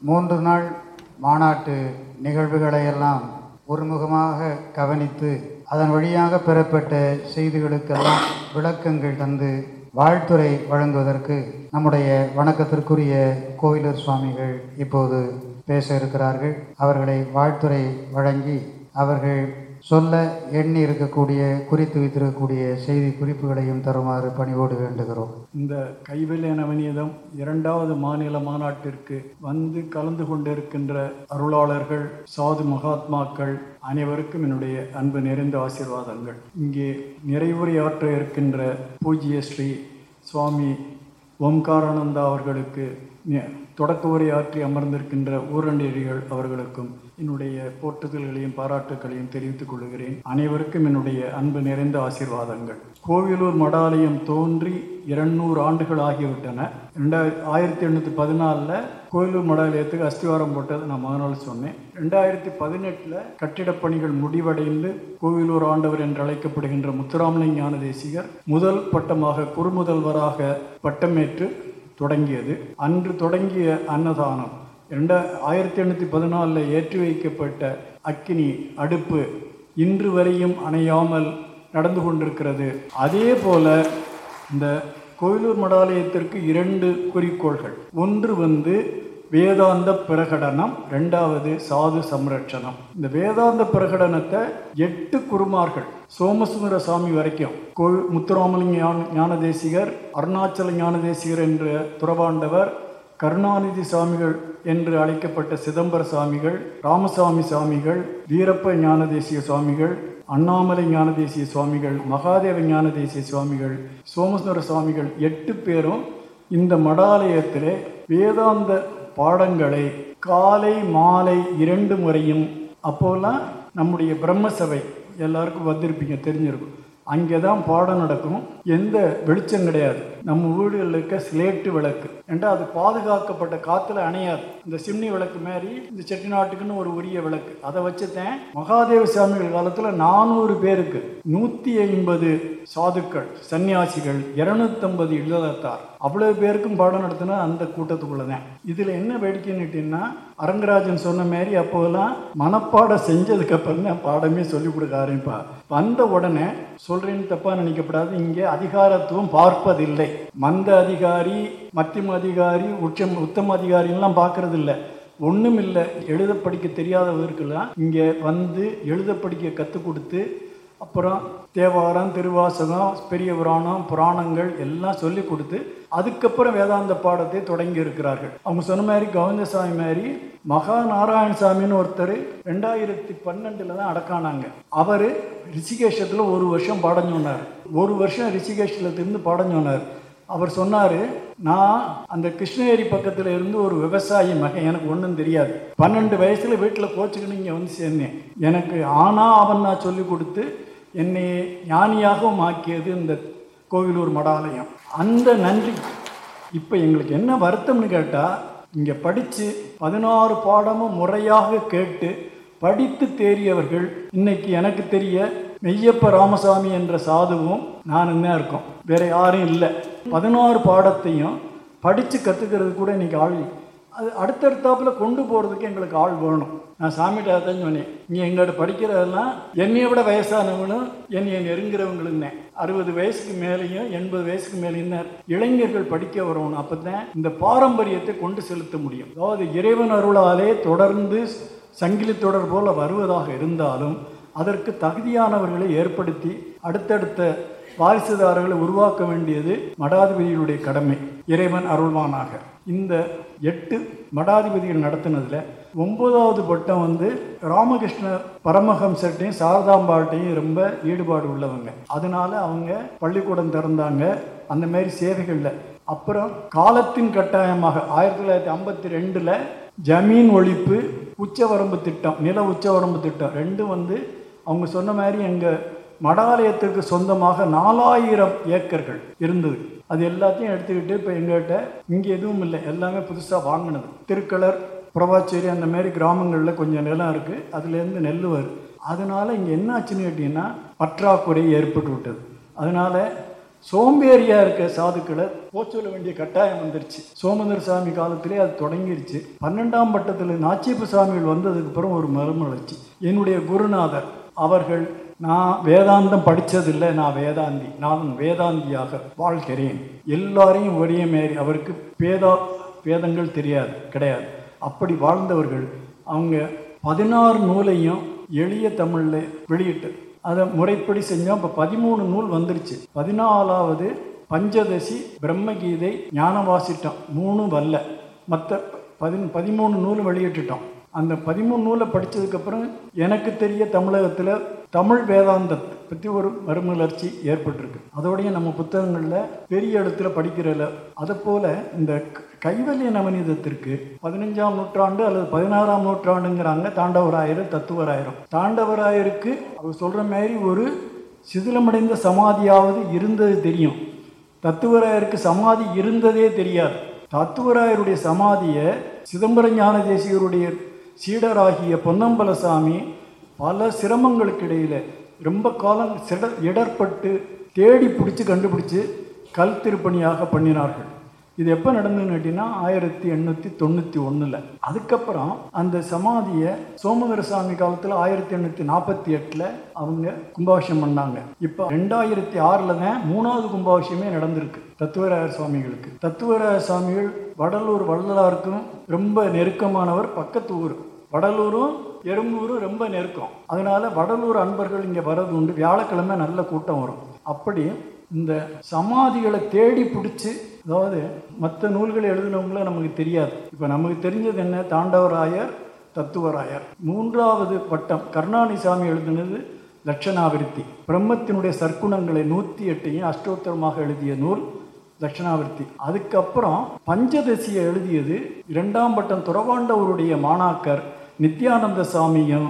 மூன்று நாள் மாநாட்டு நிகழ்வுகளை எல்லாம் ஒருமுகமாக கவனித்து அதன் வழியாக பெறப்பட்ட செய்திகளுக்கெல்லாம் விளக்கங்கள் தந்து வாழ்த்துறை வழங்குவதற்கு நம்முடைய வணக்கத்திற்குரிய கோவிலூர் சுவாமிகள் இப்போது பேச இருக்கிறார்கள். அவர்களை வாழ்த்துறை வழங்கி அவர்கள் சொல்ல எண்ணி இருக்கக்கூடிய குறித்து வைத்திருக்கக்கூடிய செய்தி குறிப்புகளையும் தருமாறு பணிவோடு வேண்டுகிறோம். இந்த கைவிலையனவனியதம் இரண்டாவது மாநில மாநாட்டிற்கு வந்து கலந்து கொண்டிருக்கின்ற அருளாளர்கள் சாது மகாத்மாக்கள் அனைவருக்கும் என்னுடைய அன்பு நிறைந்த ஆசீர்வாதங்கள். இங்கே நிறைவுரையாற்ற இருக்கின்ற பூஜ்ய ஸ்ரீ சுவாமி ஓம்காரானந்தா அவர்களுக்கு தொடக்க உரையாற்றி அமர்ந்திருக்கின்ற ஊரண்டேரிகள் அவர்களுக்கும் என்னுடைய போற்றுதல்களையும் பாராட்டுக்களையும் தெரிவித்துக் கொள்கிறேன். அனைவருக்கும் என்னுடைய அன்பு நிறைந்த ஆசீர்வாதங்கள். கோவிலூர் மடாலயம் தோன்றி இருநூறு ஆண்டுகள் ஆகிவிட்டன. ரெண்டாயிரத்தி ஆயிரத்தி எண்ணூற்றி பதினாலில் கோவிலூர் மடாலயத்துக்கு அஸ்திவாரம் போட்டது நான் முதல் சொன்னேன். ரெண்டாயிரத்தி பதினெட்டில் கட்டிடப் பணிகள் முடிவடைந்து கோவிலூர் ஆண்டவர் என்று அழைக்கப்படுகின்ற முத்துராமலிங்க ஞான தேசிகர் முதல் பட்டமாக குறுமுதல்வராக பட்டமேற்று தொடங்கியது. அன்று தொடங்கிய அன்னதானம். ரெண்டா ஆயிரத்தி எண்ணூற்றி பதினாலில் ஏற்றி வைக்கப்பட்ட அக்கினி அடுப்பு இன்று வரையும் அணையாமல் நடந்து கொண்டிருக்கிறது. அதே போல இந்த கோயிலூர் மடாலயத்திற்கு இரண்டு குறிக்கோள்கள். ஒன்று வந்து வேதாந்த பிரகடனம் ரெண்டாவது சாது சம்ரட்சணம். இந்த வேதாந்த பிரகடனத்தை எட்டு குருமார்கள் சோமசுந்தர சாமி வரைக்கும் கோ முத்துராமலிங்க ஞான ஞானதேசிகர் அருணாச்சல ஞானதேசிகர் என்ற துறவாண்டவர் கருணாநிதி சாமிகள் என்று அழைக்கப்பட்ட சிதம்பர சாமிகள் ராமசாமி சாமிகள் வீரப்ப ஞானதேசிய சுவாமிகள் அண்ணாமலை ஞானதேசிய சுவாமிகள் மகாதேவ ஞானதேசிய சுவாமிகள் சோமசுந்தர சுவாமிகள் எட்டு பேரும் இந்த மடாலயத்திலே வேதாந்த பாடங்களை காலை மாலை இரண்டு முறையும் அப்போல்லாம் நம்முடைய பிரம்ம சபை எல்லாருக்கும் வந்திருப்பீங்க தெரிஞ்சிருக்கும். அங்கே தான் பாடம் நடக்கும். எந்த வெளிச்சம் கிடையாது. நம்ம வீடுகளில் இருக்க ஸ்லேட்டு விளக்கு. என்றால் அது பாதுகாக்கப்பட்ட காற்றுல அணையாது. இந்த சிம்னி விளக்கு மாதிரி இந்த செட்டிநாட்டுக்குன்னு ஒரு உரிய விளக்கு. அதை வச்சுட்டேன் மகாதேவ சுவாமிகள் காலத்தில் நானூறு பேருக்கு நூற்றி ஐம்பது சாதுக்கள் சன்னியாசிகள் இரநூத்தம்பது இல்லத்தார் அவ்வளோ பேருக்கும் பாடம் நடத்தினா அந்த கூட்டத்துக்குள்ள தான் இதில் என்ன வேடிக்கைன்னுட்டின்னா அரங்கராஜன் சொன்ன மாதிரி அப்போதெல்லாம் மனப்பாடம் செஞ்சதுக்கப்புறம் தான் பாடமே சொல்லிக் கொடுக்க ஆரம்பிப்பா வந்த உடனே சொல்கிறேன்னு தப்பாக நினைக்கப்படாது இங்கே அதிகாரத்துவம் பார்ப்பதில்லை. மந்த அதிகாரி மத்தியம அதிகாரி உச்சம் உத்தம அதிகாரிலாம் பார்க்கறது இல்லை ஒன்றும் இல்லை எழுத படிக்க தெரியாதவர்களுக்கெல்லாம் இங்கே வந்து எழுத படிக்க கற்றுக் கொடுத்து அப்புறம் தேவாரம் திருவாசகம் பெரிய புராணம் புராணங்கள் எல்லாம் சொல்லி கொடுத்து அதுக்கப்புறம் வேதாந்த பாடத்தை தொடங்கி இருக்கிறார்கள். அவங்க சொன்ன மாதிரி கவுந்தசாமி மாதிரி மகா நாராயணசாமின்னு ஒருத்தர் ரெண்டாயிரத்தி பன்னெண்டில் தான் அடக்கானாங்க. அவர் ரிஷிகேஷத்தில் ஒரு வருஷம் பாடம் சொன்னார். ஒரு வருஷம் ரிஷிகேஷில் இருந்து பாடம் சொன்னார். அவர் சொன்னார் நான் அந்த கிருஷ்ணகிரி பக்கத்தில் இருந்து ஒரு விவசாயி மகன் எனக்கு ஒன்றும் தெரியாது. பன்னெண்டு வயசில் வீட்டில் கோச்சுக்கணும் இங்கே வந்து சேர்ந்தேன். எனக்கு ஆனா அவன் நான் சொல்லி கொடுத்து என்னை ஞானியாகவும் ஆக்கியது இந்த கோவிலூர் மடாலயம். அந்த நன்றி. இப்போ எங்களுக்கு என்ன வருத்தம்னு கேட்டால் இங்கே படித்து பதினாறு பாடமும் முறையாக கேட்டு படித்து தேறியவர்கள் இன்னைக்கு எனக்கு தெரிய மெய்யப்ப ராமசாமி என்ற சாதுவும் நானும் தான் இருக்கோம். வேற யாரும் இல்லை. பதினாறு பாடத்தையும் படித்து கற்றுக்கிறது கூட இன்னைக்கு ஆள் அது அடுத்தடுத்தாப்புல கொண்டு போகிறதுக்கு எங்களுக்கு ஆள் வேணும். நான் சாமிகிட்ட தான் சொன்னேன் நீ எங்கள்கிட்ட படிக்கிறதெல்லாம் என்னைய விட வயசானவனும் என்னைய நெருங்குறவங்களுன்னே. அறுபது வயசுக்கு மேலேயும் எண்பது வயசுக்கு மேலேயும் தான் இளைஞர்கள் படிக்க வரணும் அப்போ தான் இந்த பாரம்பரியத்தை கொண்டு செலுத்த முடியும். அதாவது இறைவன் அருளாலே தொடர்ந்து சங்கிலி தொடர் போல வருவதாக இருந்தாலும் அதற்கு தகுதியானவர்களை ஏற்படுத்தி அடுத்தடுத்த வாரிசுதாரர்களை உருவாக்க வேண்டியது மடாதிபதிகளுடைய கடமை. இறைவன் அருள்வானாக. இந்த எட்டு மடாதிபதிகள் நடத்தினதில் ஒன்பதாவது பட்டம் வந்து ராமகிருஷ்ண பரமஹம்சர்ட்டையும் சாரதாம்பாட்டையும் ரொம்ப ஈடுபாடு உள்ளவங்க. அதனால அவங்க பள்ளிக்கூடம் திறந்தாங்க. அந்த மாதிரி சேவைகளில். அப்புறம் காலத்தின் கட்டாயமாக ஆயிரத்தி தொள்ளாயிரத்தி ஐம்பத்தி ரெண்டில் ஜமீன் ஒழிப்பு உச்சவரம்பு திட்டம் நில உச்சவரம்பு திட்டம் ரெண்டும் வந்து அவங்க சொன்ன மாதிரி எங்கள் மடாலயத்திற்கு சொந்தமாக நாலாயிரம் ஏக்கர்கள் இருந்தது. அது எல்லாத்தையும் எடுத்துக்கிட்டு இப்போ எங்கள்கிட்ட இங்கே எதுவும் இல்லை. எல்லாமே புதுசாக வாங்கினது. திருக்களர் புறவாச்சேரி அந்த மாதிரி கிராமங்களில் கொஞ்சம் நிலம் இருக்குது அதுலேருந்து நெல் வரும் அதனால் இங்கே என்ன ஆச்சுன்னு கேட்டிங்கன்னா பற்றாக்குறை ஏற்பட்டு விட்டது. அதனால் சோம்பேறியாக இருக்க சாதுக்களை போச்சொல்ல வேண்டிய கட்டாயம் வந்துருச்சு. சோமந்தர் சாமி காலத்திலே அது தொடங்கிருச்சு. பன்னெண்டாம் பட்டத்தில் நாச்சிப்பு சாமிகள் வந்ததுக்கு அப்புறம் ஒரு மறுமலர்ச்சி. என்னுடைய குருநாதர் அவர்கள் நான் வேதாந்தம் படித்ததில்லை நான் வேதாந்தி. நான் வேதாந்தியாக வாழ்கிறேன். எல்லாரையும் ஒரே மாரி அவருக்கு பேதா வேதங்கள் தெரியாது கிடையாது. அப்படி வாழ்ந்தவர்கள் அவங்க பதினாறு நூலையும் எளிய தமிழில் வெளியிட்டு அதை முறைப்படி செஞ்சோம் இப்போ பதிமூணு நூல் வந்துருச்சு. பதினாலாவது பஞ்சதசி பிரம்மகீதை ஞானவாசிட்டம். மூணும் வரல. மற்ற பதி பதிமூணு நூல் வெளியிட்டுட்டோம். அந்த பதிமூணு நூலை படித்ததுக்கப்புறம் எனக்கு தெரிய தமிழகத்தில் தமிழ் வேதாந்தத்தை பற்றி ஒரு மறுமலர்ச்சி ஏற்பட்டிருக்கு. அதோடைய நம்ம புத்தகங்களில் பெரிய இடத்துல படிக்கிறல அதை போல் இந்த க- கைவல்ய நவநீதத்திற்கு பதினஞ்சாம் நூற்றாண்டு அல்லது பதினாறாம் நூற்றாண்டுங்கிறாங்க தாண்டவராயர் தத்துவராயரும். தாண்டவராயருக்கு அவர் சொல்கிற மாதிரி ஒரு சிதிலமடைந்த சமாதியாவது இருந்தது தெரியும். தத்துவராயருக்கு சமாதி இருந்ததே தெரியாது. தத்துவராயருடைய சமாதியை சிதம்பரம் ஞான தேசியருடைய சீடராகிய பொன்னம்பலசாமி பல சிரமங்களுக்கு இடையில் ரொம்ப காலம் சிட இடர்பட்டு தேடி பிடிச்சி கண்டுபிடிச்சி கல் திருப்பணியாக பண்ணினார்கள். இது எப்போ நடந்ததுன்னு கேட்டிங்கன்னா ஆயிரத்தி எண்ணூற்றி தொண்ணூற்றி ஒன்றில் அதுக்கப்புறம் அந்த சமாதியை சோமவீரசாமி காலத்தில் ஆயிரத்தி எண்ணூற்றி நாற்பத்தி எட்டில் அவங்க கும்பாபிஷேகம் பண்ணாங்க. இப்போ ரெண்டாயிரத்தி ஆறில் தான் மூணாவது கும்பாபிஷேகமே நடந்திருக்கு தத்துவராயர் சுவாமிகளுக்கு. தத்துவராயர் சுவாமிகள் வடலூர் வள்ளலாருக்கும் ரொம்ப நெருக்கமானவர் பக்கத்து ஊர். வடலூரும் எறும்பூரும் ரொம்ப நெருக்கம். அதனால வடலூர் அன்பர்கள் இங்கே வர்றது உண்டு. வியாழக்கிழமை நல்ல கூட்டம் வரும். அப்படி இந்த சமாதிகளை தேடி பிடிச்சி அதாவது மற்ற நூல்களை எழுதினவங்கள நமக்கு தெரியாது. இப்போ நமக்கு தெரிஞ்சது என்ன? தாண்டவராயர் தத்துவராயர். மூன்றாவது பட்டம் கருணாநிசாமி எழுதினது லட்சணாவிருத்தி. பிரம்மத்தினுடைய சற்குணங்களை நூற்றி எட்டையும் அஷ்டோத்தரமாக எழுதிய நூல் தட்சிணாவர்த்தி அதுக்கப்புறம் பஞ்சதசியை எழுதியது இரண்டாம் பட்டம் துறவாண்டவருடைய மாணாக்கர் நித்யானந்த சாமியும்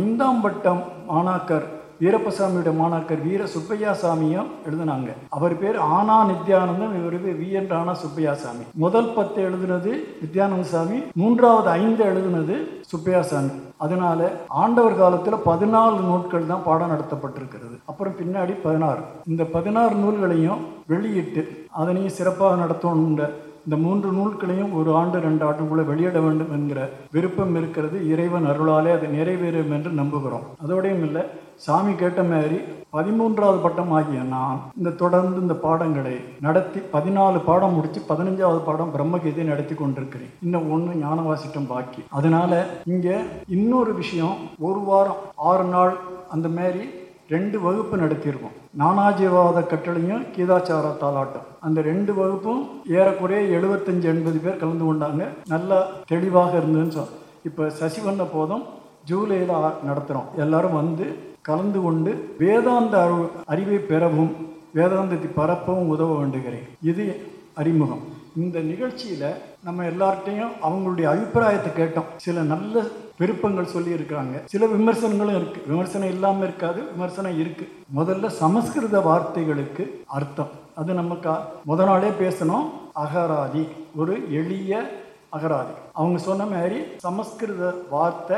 ஐந்தாம் பட்டம் மாணாக்கர் வீரப்பசாமியுடைய மாணாக்கர் வீர சுப்பையா சாமியும் எழுதினாங்க. அவர் பேர் ஆனா நித்யானந்தம் இவர் வி என் ராணா சுப்பையா சாமி. முதல் பத்து எழுதினது நித்யானந்த சாமி மூன்றாவது ஐந்து எழுதினது சுப்பையா சாமி. அதனால ஆண்டவர் காலத்தில் பதினாலு நூல்கள் தான் பாடம் நடத்தப்பட்டிருக்கிறது. அப்புறம் பின்னாடி பதினாறு. இந்த பதினாறு நூல்களையும் வெளியிட்டு அதனையும் சிறப்பாக நடத்தணுன்ற இந்த மூன்று நூல்களையும் ஒரு ஆண்டு ரெண்டு ஆண்டுக்குள்ள வெளியிட வேண்டும் என்கிற விருப்பம் இருக்கிறது. இறைவன் அருளாலே அது நிறைவேறும் என்று நம்புகிறோம். அதோடையும் இல்லை சாமி கேட்ட மாதிரி பதிமூன்றாவது பட்டம் ஆகிய நான் இந்த தொடர்ந்து இந்த பாடங்களை நடத்தி பதினாலு பாடம் முடிச்சு பதினஞ்சாவது பாடம் பிரம்மகீதை நடத்தி கொண்டிருக்கிறேன். இன்னும் ஒன்று ஞானவாசிட்டம் பாக்கி. அதனால இங்கே இன்னொரு விஷயம் ஒரு வாரம் ஆறு நாள் அந்த மாதிரி ரெண்டு வகுப்பு நடத்தியிருக்கோம். நானாஜிவாத கட்டளையும் கீதாச்சார தாலாட்டம். அந்த ரெண்டு வகுப்பும் ஏறக்குறைய எழுபத்தஞ்சு எண்பது பேர் கலந்து கொண்டாங்க. நல்லா தெளிவாக இருந்ததுன்னு சொல். இப்போ சசிவண்ண போதும் ஜூலையில் நடத்துகிறோம் எல்லாரும் வந்து கலந்து கொண்டு வேதாந்த அறிவு அறிவை பெறவும் வேதாந்தத்தை பரப்பவும் உதவ வேண்டுகிறேன். இது அறிமுகம். இந்த நிகழ்ச்சியில் நம்ம எல்லார்ட்டையும் அவங்களுடைய அபிப்பிராயத்தை கேட்டோம். சில நல்ல விருப்பங்கள் சொல்லி இருக்கிறாங்க சில விமர்சனங்களும் இருக்கு. விமர்சனம் இல்லாமல் இருக்காது விமர்சனம் இருக்கு. முதல்ல சமஸ்கிருத வார்த்தைகளுக்கு அர்த்தம். அது நம்ம கா முத நாளே பேசணும். அகராதி ஒரு எளிய அகராதி. அவங்க சொன்ன மாதிரி சமஸ்கிருத வார்த்தை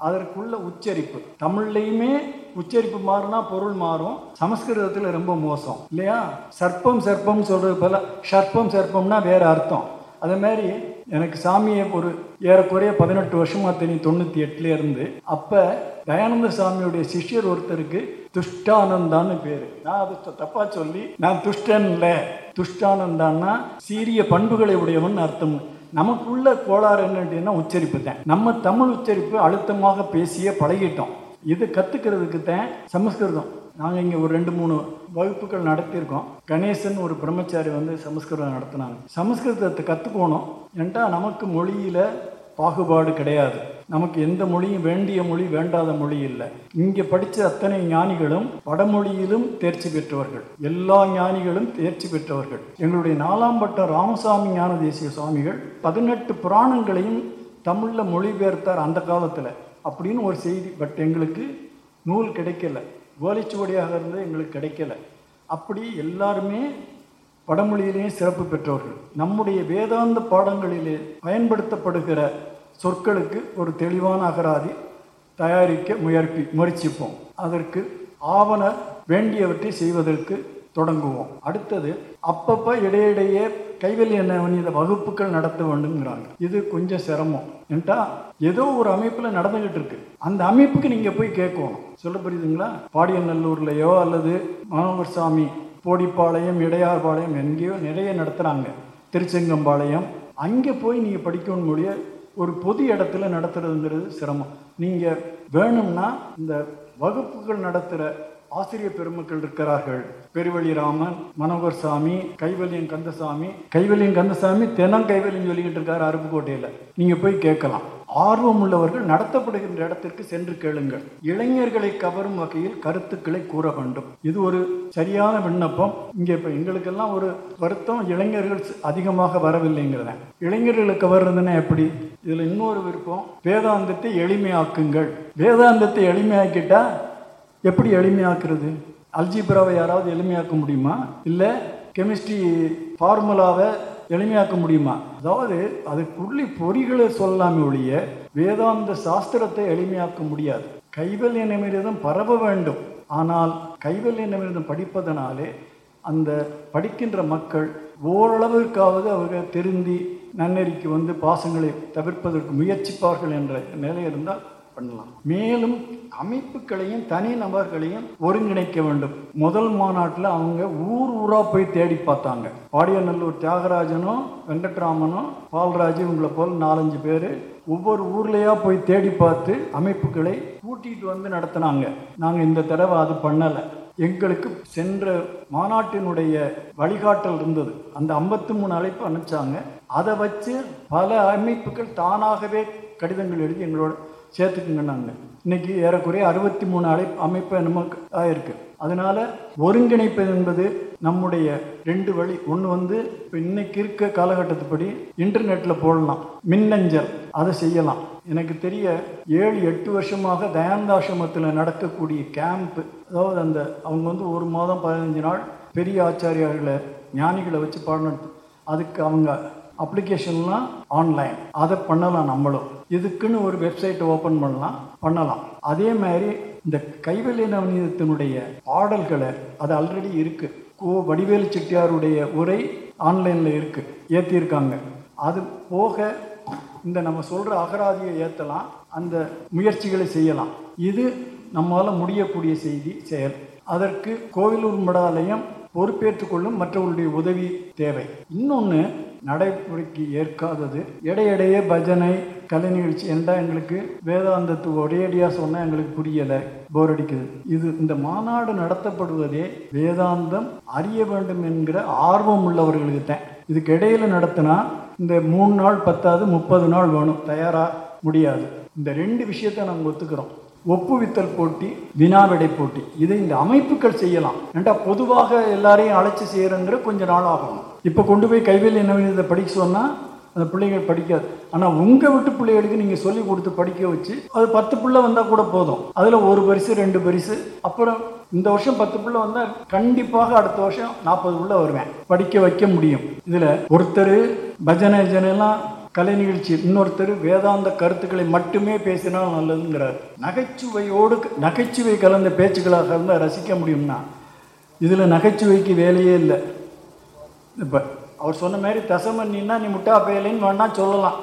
அதற்குள்ள உச்சரிப்பு. தமிழ்லையுமே உச்சரிப்பு மாறினா பொருள் மாறும். சமஸ்கிருதத்தில் ரொம்ப மோசம். இல்லையா? சர்ப்பம் சர்ப்பம் சொல்றது போல சர்ப்பம் சர்ப்பம்னா வேற அர்த்தம். அதே மாதிரி எனக்கு சாமியை ஒரு ஏறக்குறைய பதினெட்டு வருஷமாக தெரியும் தொண்ணூற்றி எட்டுல இருந்து. அப்போ தயானந்த சாமியுடைய சிஷ்யர் ஒருத்தருக்கு துஷ்டானந்தான்னு பேர். நான் அது த- சொல்லி நான் துஷ்டன் இல்லை துஷ்டானந்தான்னா சீரிய பண்புகளை உடையவன் அர்த்தம். நமக்குள்ள கோளாறு என்னன்னா உச்சரிப்பு தான். நம்ம தமிழ் உச்சரிப்பு அழுத்தமாக பேசியே பழகிட்டோம். இது கற்றுக்கிறதுக்கு தான் சமஸ்கிருதம். நாங்கள் இங்கே ஒரு ரெண்டு மூணு வகுப்புகள் நடத்தியிருக்கோம். கணேசன் ஒரு பிரம்மச்சாரி வந்து சமஸ்கிருதம் நடத்தினாங்க. சமஸ்கிருதத்தை கற்றுக்கணும் ஏன்டா நமக்கு மொழியில் பாகுபாடு கிடையாது. நமக்கு எந்த மொழியும் வேண்டிய மொழி வேண்டாத மொழி இல்லை. இங்கே படித்த அத்தனை ஞானிகளும் வடமொழியிலும் தேர்ச்சி பெற்றவர்கள். எல்லா ஞானிகளும் தேர்ச்சி பெற்றவர்கள். எங்களுடைய நாலாம் பட்ட ராமசாமி ஞான தேசிய சுவாமிகள் பதினெட்டு புராணங்களையும் தமிழில் மொழிபெயர்த்தார் அந்த காலத்தில். அப்படின்னு ஒரு செய்தி பட் எங்களுக்கு நூல் கிடைக்கல. வேலைச்சுவடியாக இருந்து எங்களுக்கு கிடைக்கல. அப்படி எல்லாருமே வடமொழியிலேயே சிறப்பு பெற்றவர்கள் நம்முடைய வேதாந்த பாடங்களிலே பயன்படுத்தப்படுகிற சொற்களுக்கு ஒரு தெளிவான அகராதி தயாரிக்க முயற்சி முயற்சிப்போம். அதற்கு ஆவண வேண்டியவற்றை செய்வதற்கு தொடங்குவோம். அடுத்தது அப்பப்போ இடையிடையே கைவெளி நவநீத வகுப்புகள் நடத்த வேண்டும்ங்கிறாங்க. இது கொஞ்சம் சிரமம். ஏன்ட்டா ஏதோ ஒரு அமைப்பில் நடந்துகிட்டு இருக்கு. அந்த அமைப்புக்கு நீங்கள் போய் கேட்கணும். சொல்ல புரியுதுங்களா? பாடியநல்லூர்லையோ அல்லது மாணவர் சாமி போடிப்பாளையம் இடையார்பாளையம் எங்கேயோ நிறைய நடத்துகிறாங்க திருச்செங்கம்பாளையம். அங்கே போய் நீங்கள் படிக்கணும் முடிய ஒரு பொது இடத்துல நடத்துறதுங்கிறது சிரமம். நீங்கள் வேணும்னா இந்த வகுப்புகள் நடத்துகிற ஆசிரியர் பெருமக்கள் இருக்கிறார்கள். பெருவழிராமன் மனோகர் சாமி கைவல்யம் கந்தசாமி. கைவல்யம் கந்தசாமி தினம் கைவல்யம் சொல்லிக்கிட்டு இருக்காரு அருப்புக்கோட்டையில். நீங்கள் போய் கேட்கலாம். ஆர்வம் உள்ளவர்கள் நடத்தப்படுகின்ற இடத்திற்கு சென்று கேளுங்கள். இளைஞர்களை கவரும் வகையில் கருத்துக்களை கூற வேண்டும். இது ஒரு சரியான விண்ணப்பம். இங்கே இப்போ எங்களுக்கெல்லாம் ஒரு வருத்தம். இளைஞர்கள் அதிகமாக வரவில்லைங்கிறத. இளைஞர்களை கவர்றதுன்னா எப்படி? இதில் இன்னொரு விருப்பம். வேதாந்தத்தை எளிமையாக்குங்கள். வேதாந்தத்தை எளிமையாக்கிட்டா எப்படி எளிமையாக்குறது? அல்ஜிப்ராவை யாராவது எளிமையாக்க முடியுமா? இல்லை கெமிஸ்ட்ரி ஃபார்முலாவை எளிமையாக்க முடியுமா? அதாவது அதுக்குள்ளி பொறிகளை சொல்லாமே ஒழிய வேதாந்த சாஸ்திரத்தை எளிமையாக்க முடியாது. கைவல்ய நிமிடம் பரவ வேண்டும். ஆனால் கைவல்ய நிமிடம் படிப்பதனாலே அந்த படிக்கின்ற மக்கள் ஓரளவிற்காவது அவர்கள் திருந்தி நன்னெறிக்கு வந்து பாசங்களை தவிர்ப்பதற்கு முயற்சிப்பார்கள் என்ற நிலை இருந்தால் பண்ணலாம். மேலும் அமைப்புகளையும் தனி நபர்களையும் ஒருங்கிணைக்க வேண்டும். முதல் மாநாட்டில் அவங்க ஊர் ஊராக போய் தேடி பார்த்தாங்க. பாடியநல்லூர் தியாகராஜனும் வெங்கட்ராமனும் பால்ராஜ் இவங்களை போல் நாலஞ்சு பேர் ஒவ்வொரு ஊர்லேயா போய் தேடி பார்த்து அமைப்புகளை கூட்டிகிட்டு வந்து நடத்தினாங்க. நாங்கள் இந்த தடவை அது பண்ணலை. எங்களுக்கு சென்ற மாநாட்டினுடைய வழிகாட்டல் இருந்தது. அந்த ஐம்பத்தி மூணு அழைப்பு அனுப்பிச்சாங்க. அதை வச்சு பல அமைப்புகள் தானாகவே கடிதங்கள் எழுதி எங்களோட சேர்த்துக்குங்கன்னாங்க. இன்னைக்கு ஏறக்குறைய அறுபத்தி மூணு அழை அமைப்பு நமக்கு ஆயிருக்கு. அதனால ஒருங்கிணைப்பு என்பது நம்முடைய ரெண்டு வழி. ஒன்று வந்து இப்போ இன்னைக்கு இருக்க காலகட்டத்துப்படி இன்டர்நெட்டில் போடலாம். மின்னஞ்சல் அதை செய்யலாம். எனக்கு தெரிய ஏழு எட்டு வருஷமாக தயானந்தாசிரமத்தில் நடக்கக்கூடிய கேம்ப் அதாவது அந்த அவங்க வந்து ஒரு மாதம் பதினஞ்சு நாள் பெரிய ஆச்சாரியார்களை ஞானிகளை வச்சு பாடம் அதுக்கு அவங்க அப்ளிகேஷன்லாம் ஆன்லைன் அதை பண்ணலாம் நம்மளும். இதுக்குன்னு ஒரு வெப்சைட்டை ஓப்பன் பண்ணலாம் பண்ணலாம். அதே மாதிரி இந்த கைவல்லிய நவநீதத்தினுடைய பாடல்களை அது ஆல்ரெடி இருக்கு. கோ வடிவேலு செட்டியாருடைய உரை ஆன்லைனில் இருக்கு ஏற்றியிருக்காங்க அது போக இந்த நம்ம சொல்கிற அகராதியை ஏற்றலாம் அந்த முயற்சிகளை செய்யலாம். இது நம்மால் முடியக்கூடிய செய்தி செயல். அதற்கு கோவிலூர் மடாலயம் பொறுப்பேற்றுக்கொள்ளும் மற்றவர்களுடைய உதவி தேவை. இன்னொன்று நடைமுறைக்கு ஏற்காதது இடையிடையே பஜனை கலை நிகழ்ச்சி என்றால் எங்களுக்கு வேதாந்தத்து ஒரேடியாக சொன்னால் எங்களுக்கு புரியலை போர் அடிக்குது. இது இந்த மாநாடு நடத்தப்படுவதே வேதாந்தம் அறிய வேண்டும் என்கிற ஆர்வம் உள்ளவர்களுக்கு தான். இதுக்கு இடையில நடத்தினா இந்த மூணு நாள் பத்தாவது முப்பது நாள் வேணும். தயாராக முடியாது. இந்த ரெண்டு விஷயத்தை நாங்கள் ஒத்துக்கிறோம். ஒப்புவித்தல் போட்டி வினாவிடை போட்டி. இதை இந்த அமைப்புகள் செய்யலாம். ஏன்டா பொதுவாக எல்லாரையும் அழைச்சி செய்யறங்கிற கொஞ்ச நாள் ஆகும் இப்போ கொண்டு போய் கைவேலி என்ன படிக்க சொன்னால் அந்த பிள்ளைகள் படிக்காது. ஆனால் உங்கள் விட்டு பிள்ளைகளுக்கு நீங்கள் சொல்லி கொடுத்து படிக்க வச்சு அது பத்து பிள்ளை வந்தால் கூட போதும். அதில் ஒரு பரிசு ரெண்டு பரிசு. அப்புறம் இந்த வருஷம் பத்து பிள்ளை வந்தால் கண்டிப்பாக அடுத்த வருஷம் நாற்பது பிள்ளை வருவேன். படிக்க வைக்க முடியும். இதில் ஒருத்தர் பஜனை ஜனெல்லாம் கலை நிகழ்ச்சி இன்னொருத்தர் வேதாந்த கருத்துக்களை மட்டுமே பேசினா நல்லதுங்கிறார். நகைச்சுவையோடு நகைச்சுவை கலந்த பேச்சுக்களாக இருந்தால் ரசிக்க முடியும்னா இதில் நகைச்சுவைக்கு வேலையே இல்லை. இப்போ அவர் சொன்ன மாதிரி தசமன்னின்னா நீ முட்டா பயலின்னு வேணா சொல்லலாம்.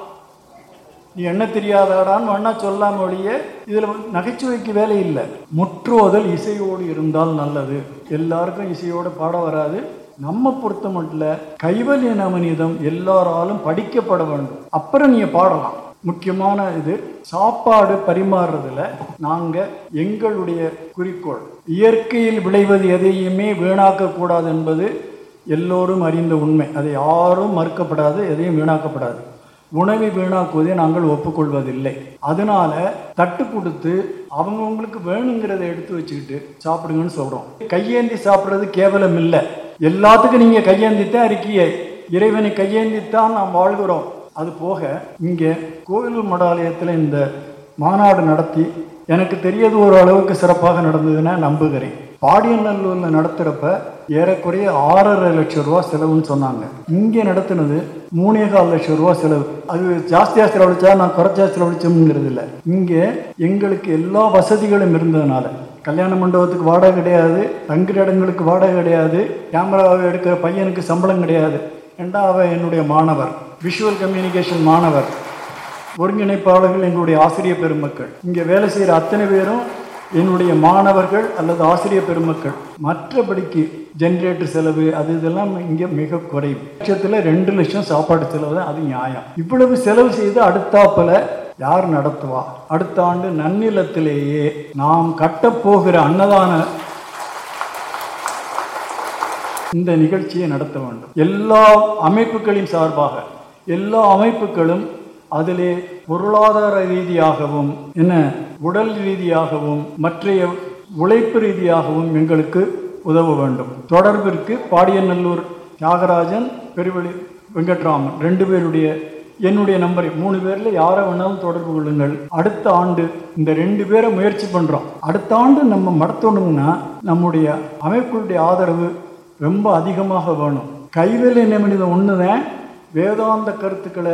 நீ என்ன தெரியாதாடான்னு வேணா சொல்லாம ஒழிய இதில் நகைச்சுவைக்கு வேலை இல்லை. முற்றோதல் இசையோடு இருந்தால் நல்லது. எல்லாருக்கும் இசையோடு பாட வராது. நம்ம பொறுத்த மட்டும் கைவல்ய நவநீதம் எல்லாராலும் படிக்கப்பட வேண்டும். அப்புறம் நீ பாடலாம். முக்கியமான இது சாப்பாடு பரிமாறுறதுல நாங்கள் எங்களுடைய குறிக்கோள். இயற்கையில் விளைவது எதையுமே வீணாக்க கூடாது என்பது எல்லோரும் அறிந்த உண்மை. அதை யாரும் மறுக்கப்படாது எதையும் வீணாக்கப்படாது. உணவை வீணாக்குவதை நாங்கள் ஒப்புக்கொள்வதில்லை. அதனால தட்டு கொடுத்து அவங்கவுங்களுக்கு வேணுங்கிறத எடுத்து வச்சுக்கிட்டு சாப்பிடுங்கன்னு சொல்றோம். கையேந்தி சாப்பிட்றது கேவலம் இல்லை. எல்லாத்துக்கும் நீங்க கையேந்தித்தான் இருக்கீங்க இறைவனை கையேந்தித்தான் நாம் வாழ்கிறோம். அது போக இங்கே கோவில் மடாலயத்தில் இந்த மாநாடு நடத்தி எனக்கு தெரியது ஒரு அளவுக்கு சிறப்பாக நடந்ததுன்னா நம்புகிறேன். பாடியநல்லூரில் நடத்துகிறப்ப ஏறக்குறைய ஆறரை லட்சம் ரூபா செலவுன்னு சொன்னாங்க. இங்கே நடத்தினது மூணே கால் லட்சம் ரூபா செலவு. அது ஜாஸ்தியாக செலவழிச்சா நான் குறைச்சா செலவழிச்சோம்ங்கிறது இல்லை இங்கே எங்களுக்கு எல்லா வசதிகளும் இருந்ததுனால. கல்யாண மண்டபத்துக்கு வாடகை கிடையாது தங்குற இடங்களுக்கு வாடகை கிடையாது கேமராவை எடுக்கிற பையனுக்கு சம்பளம் கிடையாது. ஏண்டா அவன் என்னுடைய மாணவர் விஷுவல் கம்யூனிகேஷன் மாணவர் ஒருங்கிணைப்பாளர்கள் எங்களுடைய ஆசிரியர் பெருமக்கள். இங்கே வேலை செய்கிற அத்தனை பேரும் என்னுடைய மாணவர்கள் அல்லது ஆசிரியர் பெருமக்கள் மற்றபடிக்கு ஜென்ரேட்டர் செலவு அது இதெல்லாம் இங்கே மிக குறைவு. லட்சத்தில் ரெண்டு லட்சம் சாப்பாடு செலவு தான் அது நியாயம். இவ்வளவு செலவு செய்து அடுத்தாப்பில் யார் நடத்துவா? அடுத்த ஆண்டு நன்னிலத்திலேயே நாம் கட்டப்போகிற அன்னதான இந்த நிகழ்ச்சியை நடத்த வேண்டும். எல்லா அமைப்புகளின் சார்பாக எல்லா அமைப்புகளும் அதிலே பொருளாதார ரீதியாகவும் என்ன உடல் ரீதியாகவும் மற்றைய உழைப்பு ரீதியாகவும் எங்களுக்கு உதவ வேண்டும். தொடர்பிற்கு பாடியநல்லூர் தியாகராஜன் பெருவெளி வெங்கட்ராமன் ரெண்டு பேருடைய என்னுடைய நம்பரை மூணு பேரில் யாரை வேணாலும் தொடர்பு கொள்ளுங்கள். அடுத்த ஆண்டு இந்த ரெண்டு பேரை முயற்சி பண்ணுறோம் அடுத்த ஆண்டு நம்ம நடத்தணும்னா நம்முடைய அமைப்புடைய ஆதரவு ரொம்ப அதிகமாக வேணும். கைவேலை நியமனிதம் ஒன்று தான் வேதாந்த கருத்துக்களை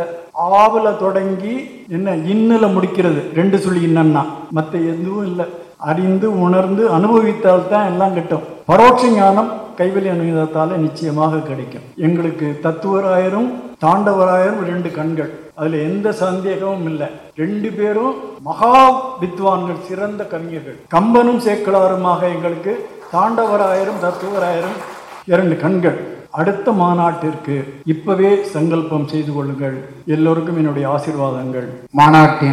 ஆவல தொடங்கி என்ன இன்னில் முடிக்கிறது. ரெண்டு சொல்லி இன்னன்னா. மற்ற எதுவும் இல்லை. அறிந்து உணர்ந்து அனுபவித்தால் தான் எல்லாம் கிட்டும். பரோட்ச ஞானம் கைவெளி அனுபவத்தால் நிச்சயமாக கிடைக்கும். எங்களுக்கு தத்துவராயரும் தாண்டவராயரும் ரெண்டு கண்கள். அதில் எந்த சந்தேகமும் இல்லை. ரெண்டு பேரும் மகா வித்வான்கள் சிறந்த கவிஞர்கள். கம்பனும் சேக்கலாருமாக எங்களுக்கு தாண்டவராயரும் தத்துவராயரும் இரண்டு கண்கள். அடுத்த மாநாட்டிற்கு இப்பவே சங்கல்பம் செய்து கொள்ளுங்கள். எல்லோருக்கும் என்னுடைய ஆசீர்வாதங்கள். மாநாட்டின்